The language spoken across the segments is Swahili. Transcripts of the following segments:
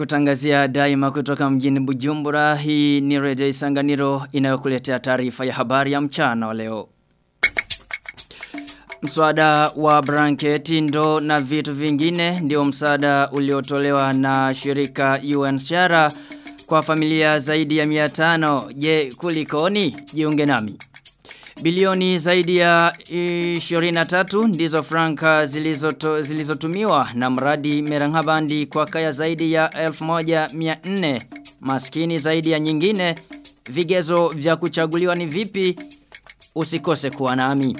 Ikikutangazia daima kutoka mjini Bujumbura, hii ni Radio Isanganiro inayokuletea taarifa ya habari ya mchana wa leo. Mswada wa blanketi ndo na vitu vingine ndio msaada uliotolewa na shirika UNHCR kwa familia zaidi ya 500. Je, kulikoni? Jiunge nami. Bilioni zaidi ya 23 ndizo franka zilizotumiwa zilizo na mradi Merangabandi kwa kaya zaidi ya 1400 maskini zaidi ya nyingine vigezo vya kuchaguliwa ni vipi? Usikose kuwa nami.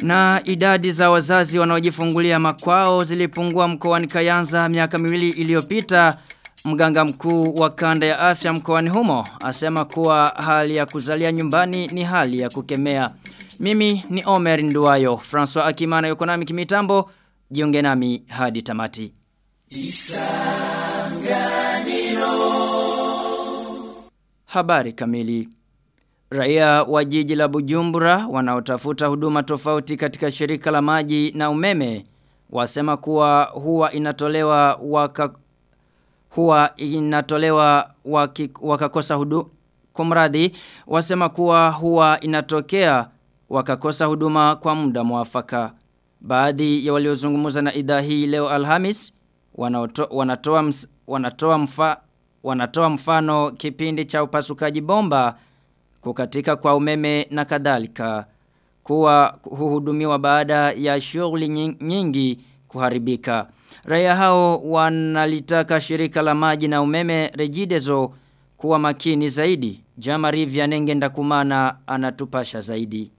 Na idadi za wazazi wanaojifungulia makwao zilipungua mkoani Kayanza miaka miwili iliyopita Mganga mkuu wa kanda ya afya mkoani humo asema kuwa hali ya kuzalia nyumbani ni hali ya kukemea. Mimi ni Omer nduayo François Akimana yuko nami kimitambo, jiunge nami hadi tamati. Isanganiro Habari kamili Raia wa jiji la Bujumbura wanaotafuta huduma tofauti katika shirika la maji na umeme wasema kuwa huwa inatolewa waka huwa inatolewa waki, wakakosa hudu kumradhi wasema kuwa huwa inatokea wakakosa huduma kwa muda mwafaka. Baadhi ya waliozungumza na idhaa hii leo Alhamis wanatoa ms, wanatoa mfa, wanatoa mfano kipindi cha upasukaji bomba kukatika kwa umeme na kadhalika. Kuwa huhudumiwa baada ya shughuli nyingi kuharibika Raia hao wanalitaka shirika la maji na umeme rejidezo kuwa makini zaidi. Jamari vya nengenda kumana anatupasha zaidi.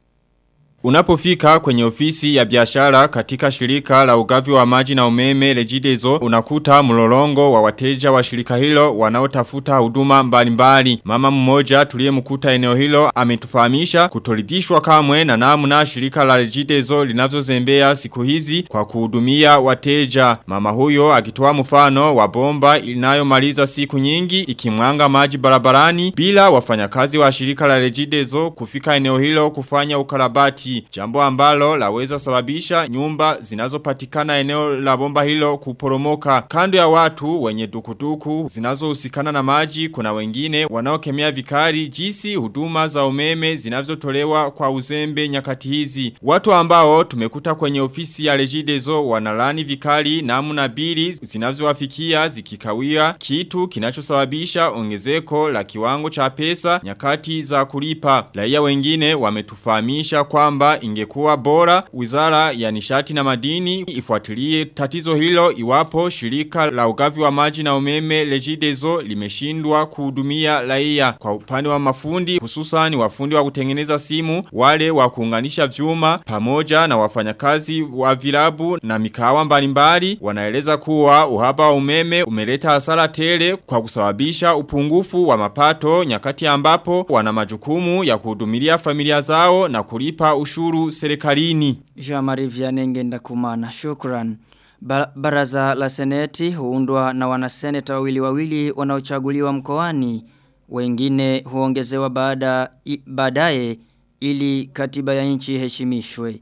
Unapofika kwenye ofisi ya biashara katika shirika la ugavi wa maji na umeme lejidezo unakuta mlolongo wa wateja wa shirika hilo wanaotafuta huduma mbalimbali. Mama mmoja tuliyemkuta eneo hilo ametufahamisha kutoridhishwa kamwe na namna shirika la lejidezo linavyozembea siku hizi kwa kuhudumia wateja. Mama huyo akitoa mfano wa bomba inayomaliza siku nyingi ikimwanga maji barabarani bila wafanyakazi wa shirika la lejidezo kufika eneo hilo kufanya ukarabati jambo ambalo laweza sababisha nyumba zinazopatikana eneo la bomba hilo kuporomoka. Kando ya watu wenye dukuduku zinazohusikana na maji kuna wengine wanaokemea vikari jisi huduma za umeme zinazotolewa kwa uzembe nyakati hizi. Watu ambao tumekuta kwenye ofisi ya Regideso wanalani vikali namna bili zinazowafikia zikikawia kitu kinachosababisha ongezeko la kiwango cha pesa nyakati za kulipa. Raia wengine wametufahamisha kwamba kwamba ingekuwa bora wizara ya nishati na madini ifuatilie tatizo hilo iwapo shirika la ugavi wa maji na umeme lejidezo limeshindwa kuhudumia raia. Kwa upande wa mafundi hususan wafundi wa kutengeneza simu wale wa kuunganisha vyuma pamoja na wafanyakazi wa vilabu na mikawa mbalimbali wanaeleza kuwa uhaba wa umeme umeleta hasara tele kwa kusababisha upungufu wa mapato nyakati ambapo wana majukumu ya kuhudumilia familia zao na kulipa ushuru serikalini. Jamari Vianenge ndakumana. Shukran. Ba baraza la seneti huundwa na wanaseneta wawili wawili wanaochaguliwa mkoani. Wengine huongezewa baada baadaye ili katiba ya nchi heshimishwe.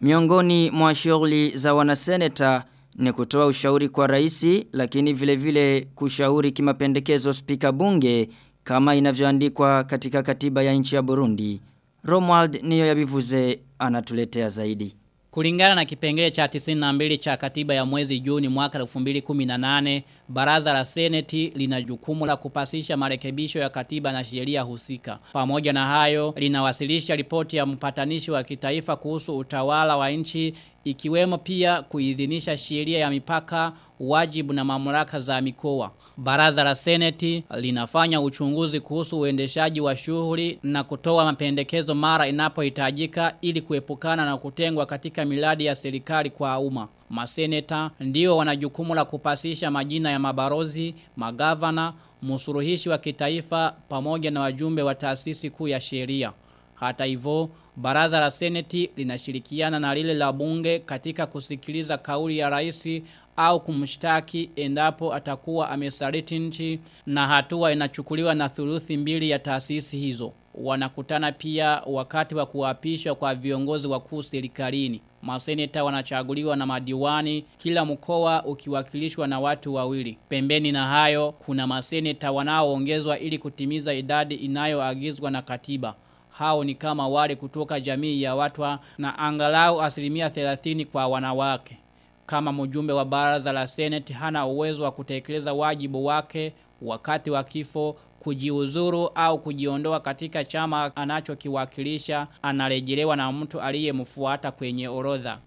Miongoni mwa shughuli za wanaseneta ni kutoa ushauri kwa raisi lakini vile vile kushauri kimapendekezo spika bunge kama inavyoandikwa katika katiba ya nchi ya Burundi. Romuald niyo yabivuze anatuletea zaidi. Kulingana na kipengele cha 92 cha katiba ya mwezi Juni mwaka 2018, baraza la seneti lina jukumu la kupasisha marekebisho ya katiba na sheria husika. Pamoja na hayo, linawasilisha ripoti ya mpatanishi wa kitaifa kuhusu utawala wa nchi ikiwemo pia kuidhinisha sheria ya mipaka, wajibu na mamlaka za mikoa. Baraza la Seneti linafanya uchunguzi kuhusu uendeshaji wa shughuli na kutoa mapendekezo mara inapohitajika ili kuepukana na kutengwa katika miradi ya serikali kwa umma. Maseneta ndio wana jukumu la kupasisha majina ya mabarozi, magavana, msuruhishi wa kitaifa pamoja na wajumbe wa taasisi kuu ya sheria. Hata hivyo, baraza la seneti linashirikiana na lile la bunge katika kusikiliza kauli ya rais au kumshtaki endapo atakuwa amesaliti nchi na hatua inachukuliwa na thuluthi mbili ya taasisi hizo. Wanakutana pia wakati wa kuapishwa kwa viongozi wakuu serikalini. Maseneta wanachaguliwa na madiwani kila mkoa ukiwakilishwa na watu wawili. Pembeni na hayo kuna maseneta wanaoongezwa ili kutimiza idadi inayoagizwa na katiba. Hao ni kama wale kutoka jamii ya watwa na angalau asilimia 30 kwa wanawake. Kama mjumbe wa baraza la seneti hana uwezo wa kutekeleza wajibu wake wakati wa kifo kujiuzuru au kujiondoa katika chama anachokiwakilisha anarejelewa na mtu aliyemfuata kwenye orodha.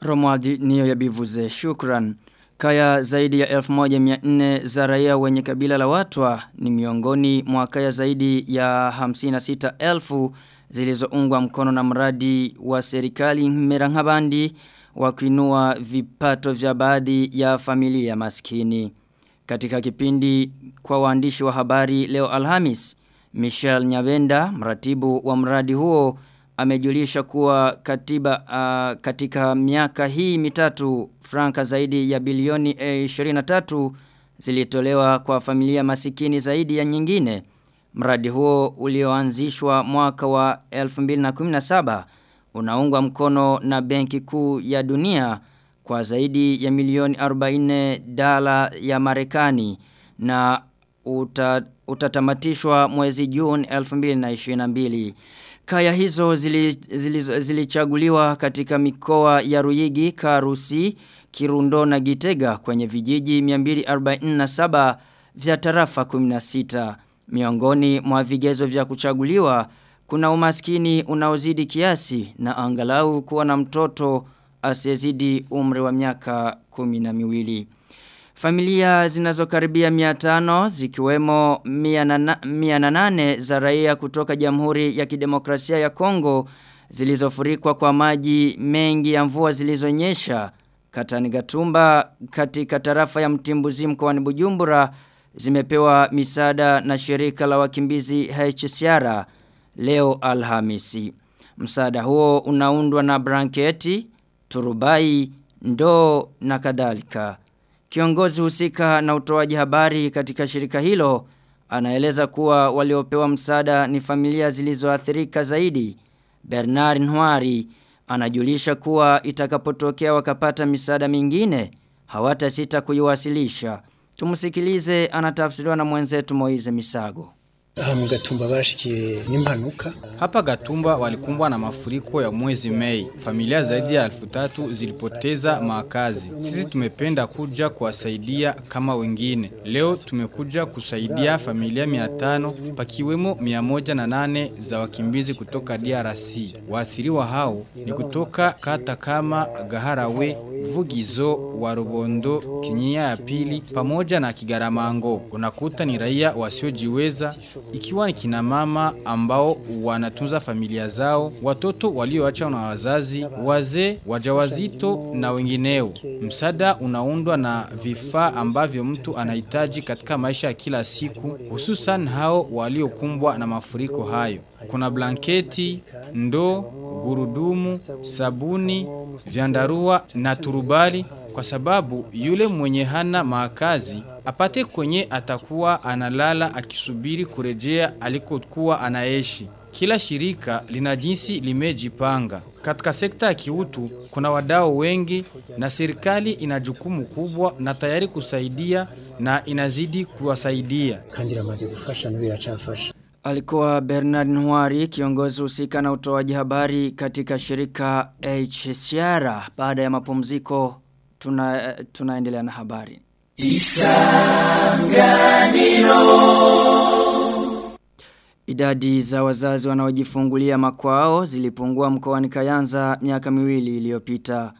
Romwadi niyo ya bivuze. Shukran. Kaya zaidi ya 1400 za raia wenye kabila la watwa ni miongoni mwa kaya zaidi ya 56,000 zilizoungwa mkono na mradi wa serikali Merangabandi wa kuinua vipato vya baadhi ya familia maskini. Katika kipindi kwa waandishi wa habari leo Alhamis, Michelle Nyavenda, mratibu wa mradi huo, amejulisha kuwa katiba uh, katika miaka hii mitatu franka zaidi ya bilioni eh, 23 zilitolewa kwa familia masikini zaidi ya nyingine. Mradi huo ulioanzishwa mwaka wa 2017 unaungwa mkono na Benki Kuu ya Dunia kwa zaidi ya milioni 40 dala ya Marekani na uta, utatamatishwa mwezi Juni 2022. Kaya hizo zilichaguliwa zili, zili katika mikoa ya Ruyigi, Karusi, Kirundo na Gitega kwenye vijiji 247 vya tarafa 16. Miongoni mwa vigezo vya kuchaguliwa kuna umaskini unaozidi kiasi na angalau kuwa na mtoto asiyezidi umri wa miaka kumi na miwili. Familia zinazokaribia miatano zikiwemo mia nane za raia kutoka jamhuri ya kidemokrasia ya Kongo zilizofurikwa kwa maji mengi ya mvua zilizonyesha katani gatumba katika tarafa ya mtimbuzi mkoani Bujumbura zimepewa misaada na shirika la wakimbizi HCR leo Alhamisi. Msaada huo unaundwa na branketi, turubai, ndoo na kadhalika. Kiongozi husika na utoaji habari katika shirika hilo anaeleza kuwa waliopewa msaada ni familia zilizoathirika zaidi. Bernard Nwari anajulisha kuwa itakapotokea wakapata misaada mingine hawatasita kuiwasilisha. Tumsikilize anatafsiriwa na mwenzetu Moize Misago. Hapa Gatumba walikumbwa na mafuriko ya mwezi Mei. Familia zaidi ya elfu tatu zilipoteza makazi. Sisi tumependa kuja kuwasaidia kama wengine. Leo tumekuja kusaidia familia mia tano pakiwemo mia moja na nane za wakimbizi kutoka DRC. Waathiriwa hao ni kutoka kata kama Gaharawe, Vugizo, Warubondo, Kinyia ya pili pamoja na Kigaramango. Unakuta ni raia wasiojiweza ikiwa ni kina mama ambao wanatunza familia zao, watoto walioacha na wazazi, wazee, wajawazito na wengineo. msada unaundwa na vifaa ambavyo mtu anahitaji katika maisha ya kila siku, hususan hao waliokumbwa na mafuriko hayo. Kuna blanketi, ndoo, gurudumu, sabuni, vyandarua na turubali kwa sababu yule mwenye hana makazi apate kwenye atakuwa analala akisubiri kurejea alikokuwa anaishi. Kila shirika lina jinsi limejipanga. Katika sekta ya kiutu kuna wadau wengi na serikali ina jukumu kubwa na tayari kusaidia na inazidi kuwasaidia. Alikuwa Bernard Nwari, kiongozi husika na utoaji habari katika shirika HCR. Baada ya mapumziko tuna, tunaendelea na habari. Isanganiro Idadi za wazazi wanaojifungulia makwao zilipungua mkoani Kayanza miaka miwili iliyopita.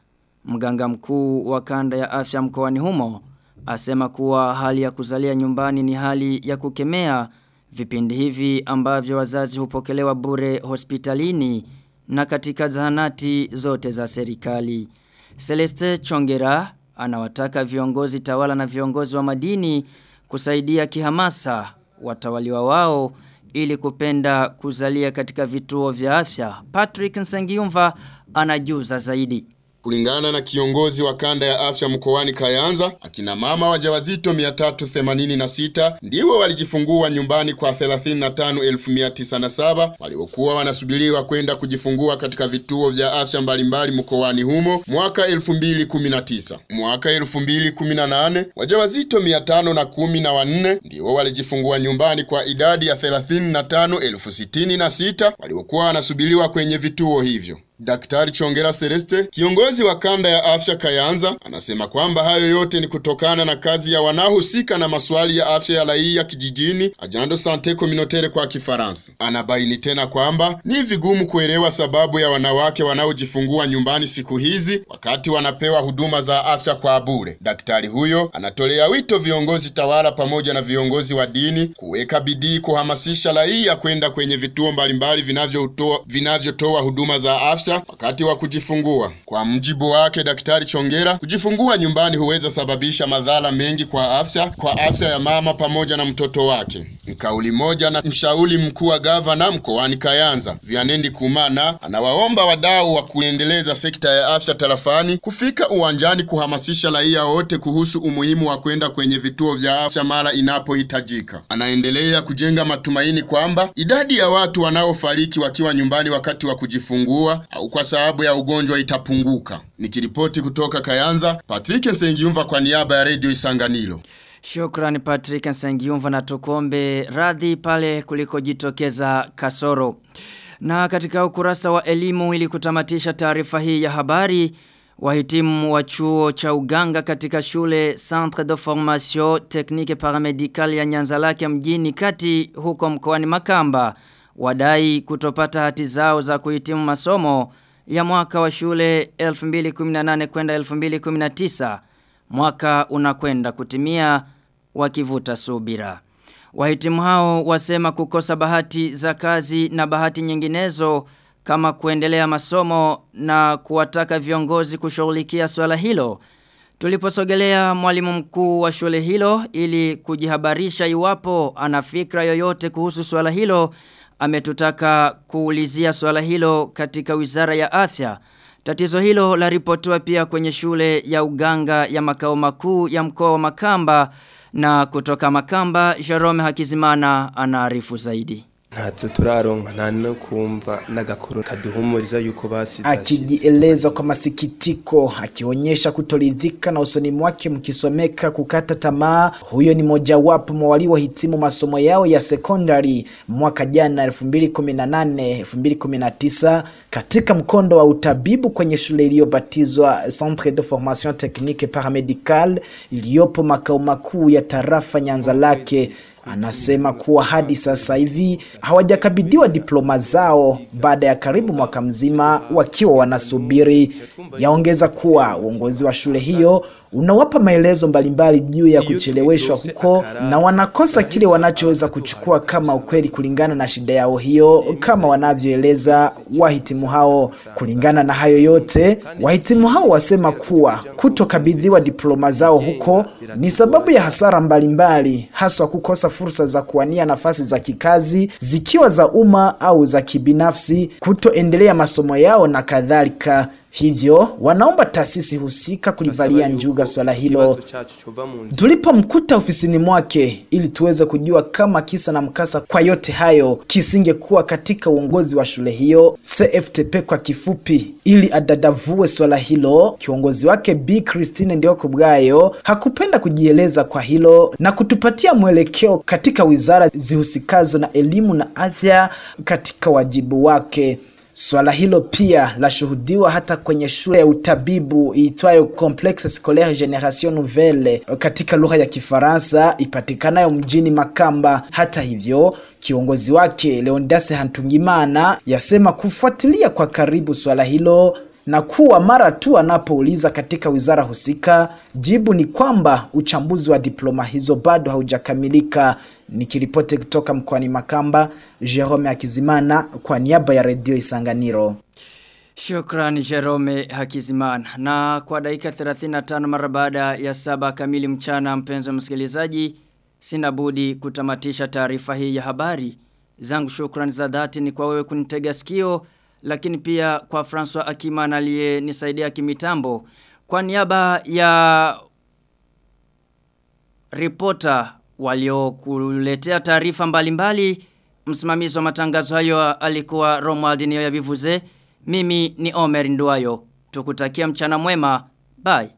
Mganga mkuu wa kanda ya afya mkoani humo asema kuwa hali ya kuzalia nyumbani ni hali ya kukemea vipindi hivi ambavyo wazazi hupokelewa bure hospitalini na katika zahanati zote za serikali. Celeste Chongera anawataka viongozi tawala na viongozi wa madini kusaidia kihamasa watawaliwa wao ili kupenda kuzalia katika vituo vya afya. Patrick Nsengiumva anajuza zaidi. Kulingana na kiongozi wa kanda ya afya mkoani Kayanza, akina mama wajawazito 386 ndiwo walijifungua nyumbani kwa 35907 waliokuwa wanasubiriwa kwenda kujifungua katika vituo vya afya mbalimbali mkoani humo mwaka 2019. Mwaka 2018 wajawazito 514 ndiwo walijifungua nyumbani kwa idadi ya 35,066 waliokuwa wanasubiriwa kwenye vituo hivyo. Daktari Chongera Celeste, kiongozi wa kanda ya afya Kayanza, anasema kwamba hayo yote ni kutokana na kazi ya wanaohusika na maswali ya afya ya raia kijijini, ajando Sante Communautaire kwa Kifaransa. Anabaini tena kwamba ni vigumu kuelewa sababu ya wanawake wanaojifungua nyumbani siku hizi wakati wanapewa huduma za afya kwa bure. Daktari huyo anatolea wito viongozi tawala pamoja na viongozi wa dini kuweka bidii kuhamasisha raia kwenda kwenye vituo mbalimbali vinavyotoa vinavyotoa huduma za afya wakati wa kujifungua. Kwa mjibu wake Daktari Chongera, kujifungua nyumbani huweza sababisha madhara mengi kwa afya kwa afya ya mama pamoja na mtoto wake. Kauli moja na mshauri mkuu wa gavana mkoani Kayanza Vianendi Kumana anawaomba wadau wa kuendeleza sekta ya afya tarafani kufika uwanjani kuhamasisha raia wote kuhusu umuhimu wa kwenda kwenye vituo vya afya mara inapohitajika. Anaendelea kujenga matumaini kwamba idadi ya watu wanaofariki wakiwa nyumbani wakati wa kujifungua au kwa sababu ya ugonjwa itapunguka. Nikiripoti kutoka Kayanza, Patrick sengiumva kwa niaba ya Radio Isanganiro. Shukrani Patrick Nsengiumva na tukombe radhi pale kuliko jitokeza kasoro. Na katika ukurasa wa elimu ili kutamatisha taarifa hii ya habari, wahitimu wa chuo cha uganga katika shule Centre de Formation Technique Paramedicale ya Nyanzalake mjini kati huko mkoani Makamba wadai kutopata hati zao za kuhitimu masomo ya mwaka wa shule 2018 kwenda 2019 mwaka unakwenda kutimia wakivuta subira. Wahitimu hao wasema kukosa bahati za kazi na bahati nyinginezo kama kuendelea masomo na kuwataka viongozi kushughulikia swala hilo. Tuliposogelea mwalimu mkuu wa shule hilo ili kujihabarisha iwapo ana fikra yoyote kuhusu swala hilo ametutaka kuulizia swala hilo katika wizara ya afya. Tatizo hilo la ripotua pia kwenye shule ya uganga ya makao makuu ya mkoa wa Makamba na kutoka Makamba Jerome Hakizimana anaarifu zaidi. Ntacyo turaronka nta no kumva n'agakuru kaduhumuriza yuko basi. akijieleza kwa masikitiko akionyesha kutoridhika na usoni mwake mkisomeka kukata tamaa huyo ni mojawapo mwa waliohitimu masomo yao ya sekondari mwaka jana 2018 2019 katika mkondo wa utabibu kwenye shule iliyobatizwa Centre de Formation Technique paramedical iliyopo makao makuu ya tarafa Nyanza lake Anasema kuwa hadi sasa hivi hawajakabidhiwa diploma zao baada ya karibu mwaka mzima wakiwa wanasubiri. Yaongeza kuwa uongozi wa shule hiyo unawapa maelezo mbalimbali juu ya kucheleweshwa huko na wanakosa kile wanachoweza kuchukua kama ukweli kulingana na shida yao hiyo, kama wanavyoeleza wahitimu hao. Kulingana na hayo yote, wahitimu hao wasema kuwa kutokabidhiwa diploma zao huko ni sababu ya hasara mbalimbali, haswa kukosa fursa za kuwania nafasi za kikazi zikiwa za umma au za kibinafsi, kutoendelea masomo yao na kadhalika. Hivyo wanaomba taasisi husika kulivalia njuga swala hilo. Tulipomkuta ofisini mwake ili tuweze kujua kama kisa na mkasa kwa yote hayo kisingekuwa katika uongozi wa shule hiyo CFTP kwa kifupi, ili adadavue swala hilo, kiongozi wake B Christine Ndiokubwayo hakupenda kujieleza kwa hilo na kutupatia mwelekeo katika wizara zihusikazo na elimu na afya katika wajibu wake. Swala hilo pia lashuhudiwa hata kwenye shule ya utabibu iitwayo Complexe Scolaire Generation Nouvelle katika lugha ya Kifaransa ipatikanayo mjini Makamba. Hata hivyo, kiongozi wake Leondase Hantungimana yasema kufuatilia kwa karibu swala hilo na kuwa mara tu anapouliza katika wizara husika, jibu ni kwamba uchambuzi wa diploma hizo bado haujakamilika. Nikiripoti kutoka mkoani Makamba, Jerome Akizimana kwa niaba ya redio Isanganiro. Shukran Jerome Hakizimana. Na kwa dakika 35 mara baada ya saba kamili mchana mpenzi wa msikilizaji, sina budi kutamatisha taarifa hii ya habari. Zangu shukran za dhati ni kwa wewe kunitega sikio lakini pia kwa François Akimana aliyenisaidia kimitambo. Kwa niaba ya ripota waliokuletea taarifa mbalimbali, msimamizi wa matangazo hayo alikuwa Romuald Nio ya Bivuze, mimi ni Omer Nduayo. Tukutakia mchana mwema. Bye.